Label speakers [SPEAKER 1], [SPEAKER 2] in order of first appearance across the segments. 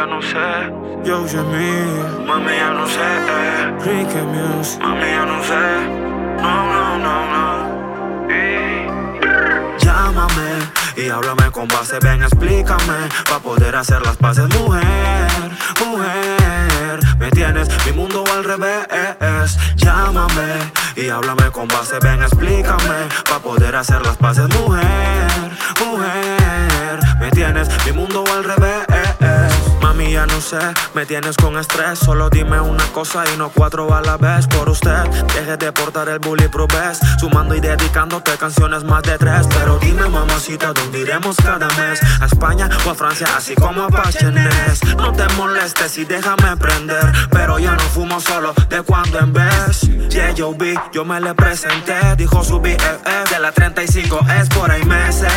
[SPEAKER 1] ya no sé.
[SPEAKER 2] Yo
[SPEAKER 1] Mami, ya no sé. eh.
[SPEAKER 2] Ricky Music.
[SPEAKER 1] Mami, ya no sé. No, no, no, no.
[SPEAKER 2] Llámame y háblame con base, ven, explícame. Pa' poder hacer las paces, mujer, mujer. Me tienes mi mundo al revés. Llámame y háblame con base, ven, explícame. Pa' poder hacer las paces, mujer, mujer. Me tienes mi mundo al revés. Ya no sé, me tienes con estrés. Solo dime una cosa y no cuatro a la vez. Por usted, deje de portar el bullyproof vest. Sumando y dedicándote canciones más de tres. Pero dime, mamacita, ¿dónde iremos cada mes? ¿A España o a Francia, así como a Pachenes? No te molestes y déjame prender. Pero yo no fumo solo de cuando en vez. Yeah, yo vi, yo me le presenté. Dijo su BFF de la 35 es por ahí meses.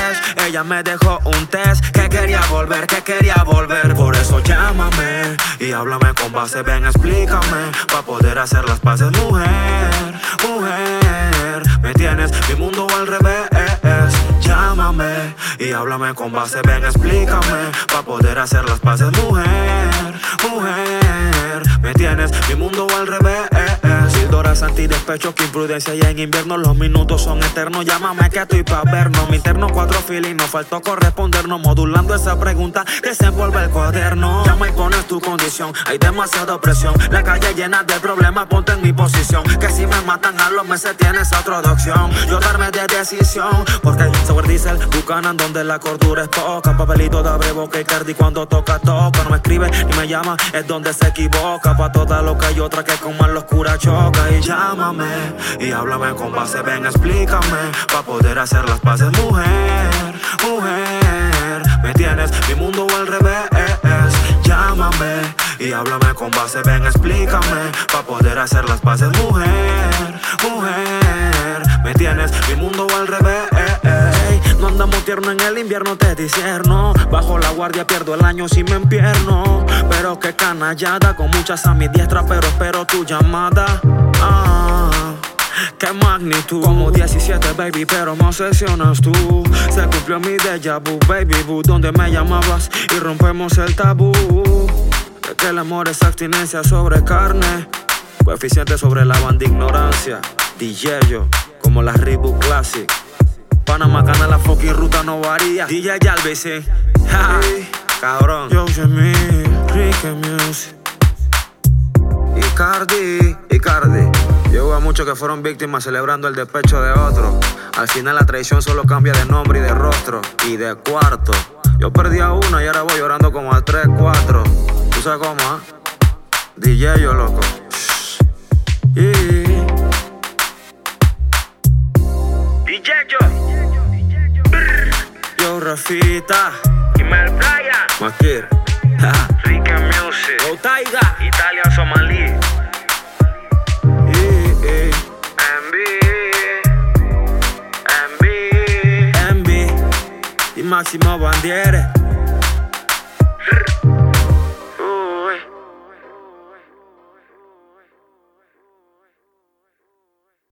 [SPEAKER 2] Ella me dejó un test que quería volver, que quería volver. Por eso llámame y háblame con base, ven, explícame. Pa' poder hacer las paces, mujer, mujer. Me tienes mi mundo al revés. Llámame y háblame con base, ven, explícame. Pa' poder hacer las paces, mujer, mujer. Me tienes mi mundo al revés. Píldoras antidespecho, que imprudencia ya en invierno. Los minutos son eternos. Llámame que estoy pa' vernos. Mi interno cuatro feeling, no faltó correspondernos. Modulando esa pregunta, desenvuelve el cuaderno. Llama y pones tu condición. Hay demasiada presión. La calle llena de problemas, ponte en mi posición. Que si me matan a los meses tienes otra opción. Yo darme de decisión. Porque Sour Diesel, Buchanan, donde la cordura es poca. Papelito de abreboca y Cardi cuando toca, toca. No me escribe ni me llama, es donde se equivoca. Pa' toda loca y otra que con más locura choca. Y llámame y háblame con base, ven, explícame. Pa' poder hacer las paces, mujer, mujer. Me tienes mi mundo al revés. Llámame y háblame con base, ven, explícame. Pa' poder hacer las paces, mujer, mujer. Me tienes mi mundo al revés. No andamos tierno en el invierno, te disierno. Bajo la guardia pierdo el año si me empierno. Pero qué canallada, con muchas a mi diestra, pero espero tu llamada. Qué magnitud, como 17 baby, pero me obsesionas tú. Se cumplió mi déjà vu, baby boo, donde me llamabas y rompemos el tabú. De que el amor es abstinencia sobre carne, coeficiente sobre la banda ignorancia. DJ yo, como la Reebok Classic. Panamá gana la fucking ruta, no varía. DJ Jalvis, sí. Ja, cabrón. Yo, Jimmy, Ricky Music. Icardi, Icardi. Muchos que fueron víctimas celebrando el despecho de otro. Al final la traición solo cambia de nombre y de rostro y de cuarto. Yo perdí a uno y ahora voy llorando como a tres, cuatro. ¿Tú sabes cómo, ah? DJ yo, loco.
[SPEAKER 1] DJ yo.
[SPEAKER 2] Yo, Rafita.
[SPEAKER 1] Kimel Playa.
[SPEAKER 2] Makir. Ja.
[SPEAKER 1] Ricky Music.
[SPEAKER 2] Go Taiga.
[SPEAKER 1] Italian Somalí.
[SPEAKER 2] Y Máximo Bandiere.